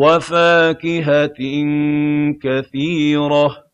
وَفَاكِهَةٍ كَثِيرَةٍ